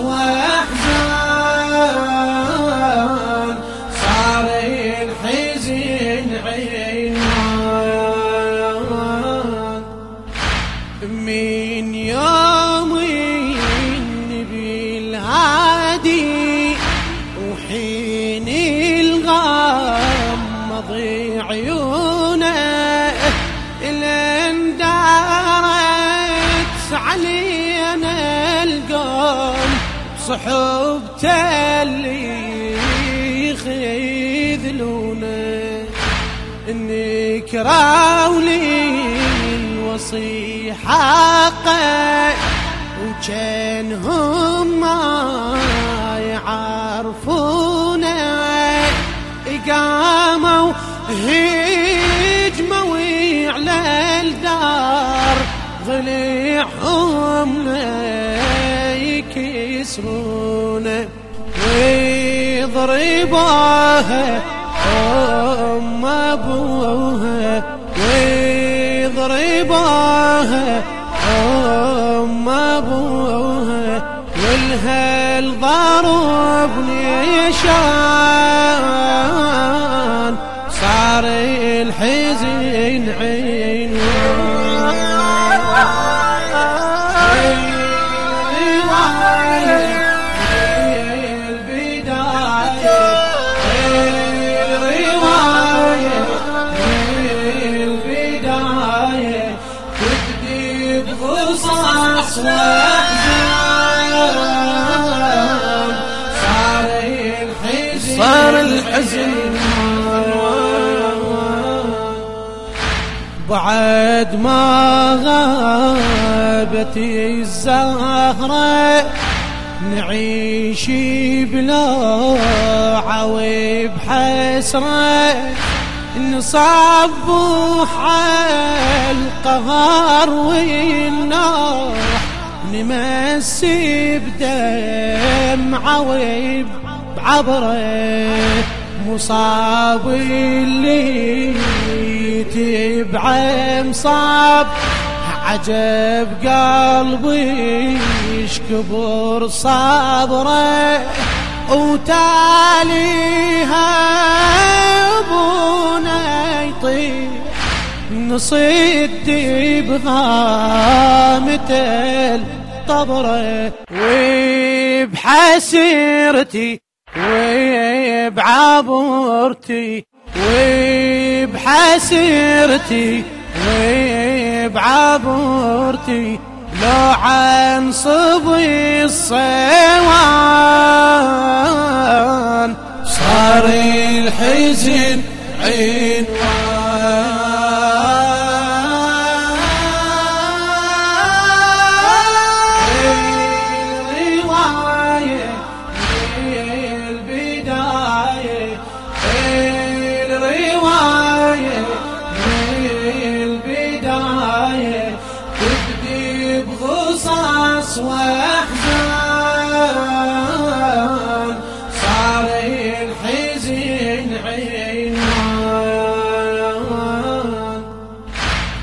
قصص بصحبته اللي يخذلونه نكراولي الوصي حقه وكانهم ما يعرفونه. قاموا هجموا على الدار ضلعهم يكسرونه ويضربوها أم أبوها ويضربوها أم أبوها والهل ضربني شان الحزن بعد ما غابت الزهرة نعيش بلوعة وبحسرة نصبح على القهر والنار نمسي بدمعة وبعبره مصاب اللي تبع مصاب عجب قلبي يشكبر صبره وتاليها أبونا يطير نصد بغامة الطبرة وبحسيرتي وبعبرتي وبحسيرتي وبعبرتي لو عن صبي الصيوان. صار الحزن عنوان صار عنوان.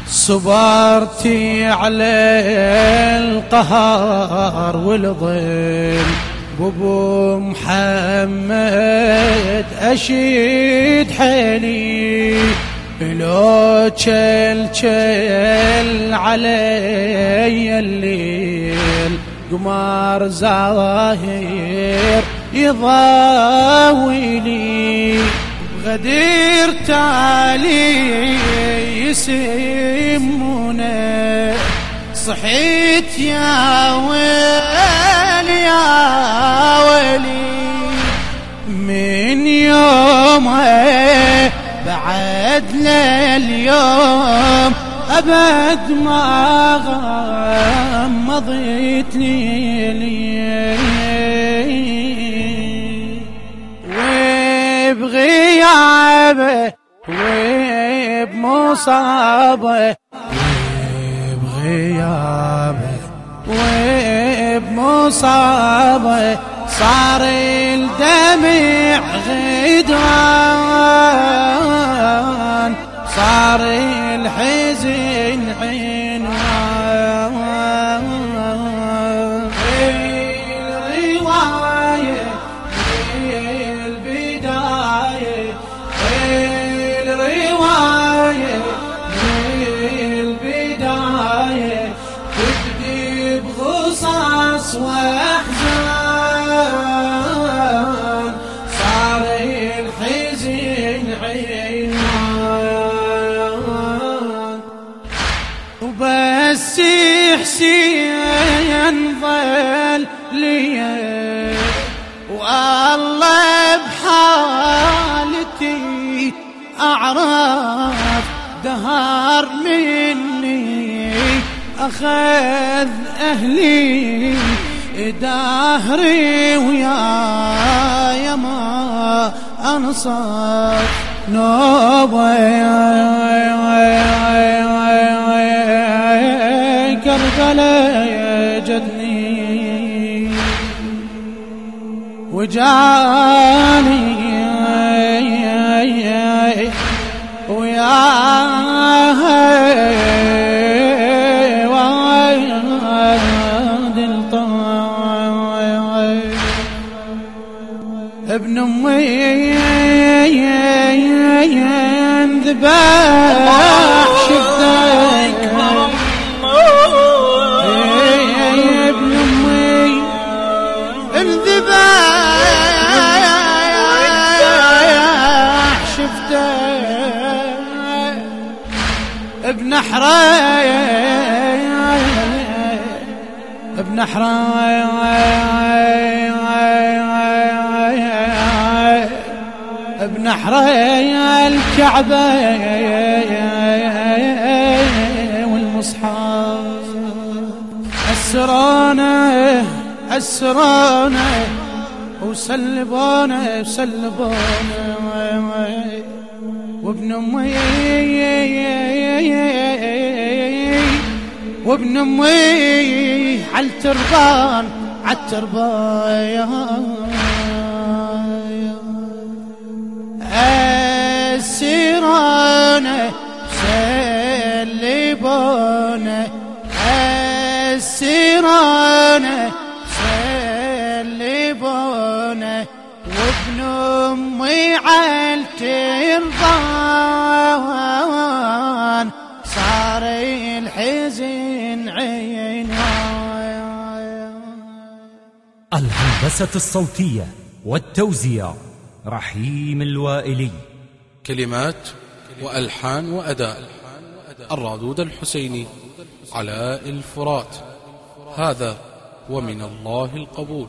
صبرتي على القهر والظل بابو محمد أشيد حيلي. لو تشل تشل علي الليل. قمر زاهر يضاويلي غدير تالي يسمونه. صحيت يا ويل يا ويلي. من يوم بعد لليوم أبد ما غمضت ليلي. وبغيابه وبمصابه وبغيابه وبمصابه صار الدمع غدران صار الحزن عنوان. الرواية البداية. الرواية البداية. تبدي بغصص واحد. صار وبس حسين ظل لي. والله بحالتي أعرف دهر مني. أخذ أهلي. دهري ويا ما أنصف نوبة. كربلاء جدني. وجاني ابن أمي ذبح شفتك ابن أمي انذبح شفتك ابن حراي بنحري الكعبة والمصحف. أسرانه أسرانه وسلبونه وسلبونه وابن أمي وابن أمي عالتربان عالتربان سلبونه وابن أمي عالترضان صار الحزن عينه. الهندسة الصوتية والتوزيع رحيم الوائلي. كلمات وألحان وأداء الرادود الحسيني علاء الفرات. هذا ومن الله القبول.